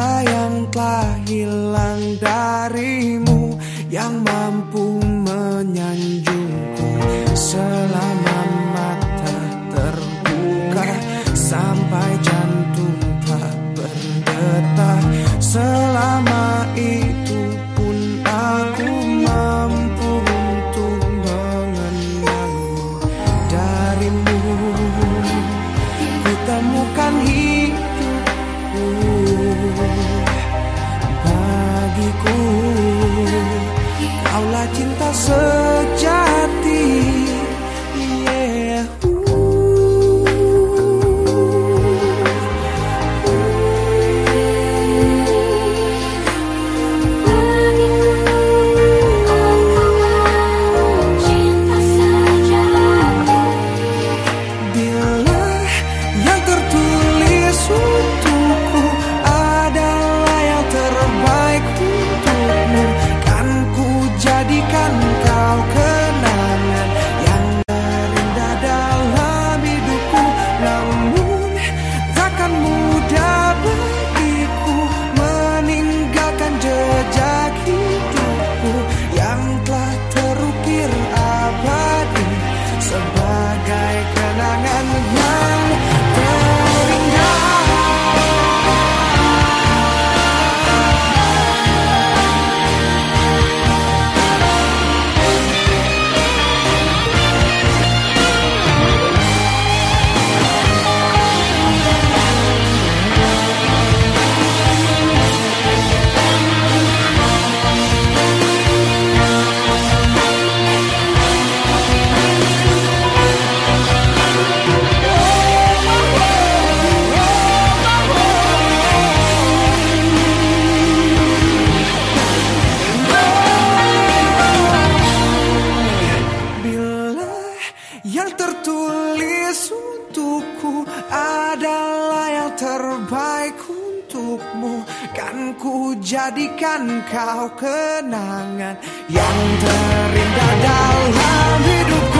yang telah hilang darimu Yang mampu menyanjungku Selama kaulah cinta sejati 你感到。Tertulis untukku adalah yang terbaik untukmu. Kan ku jadikan kau kenangan yang terindah dalam hidupku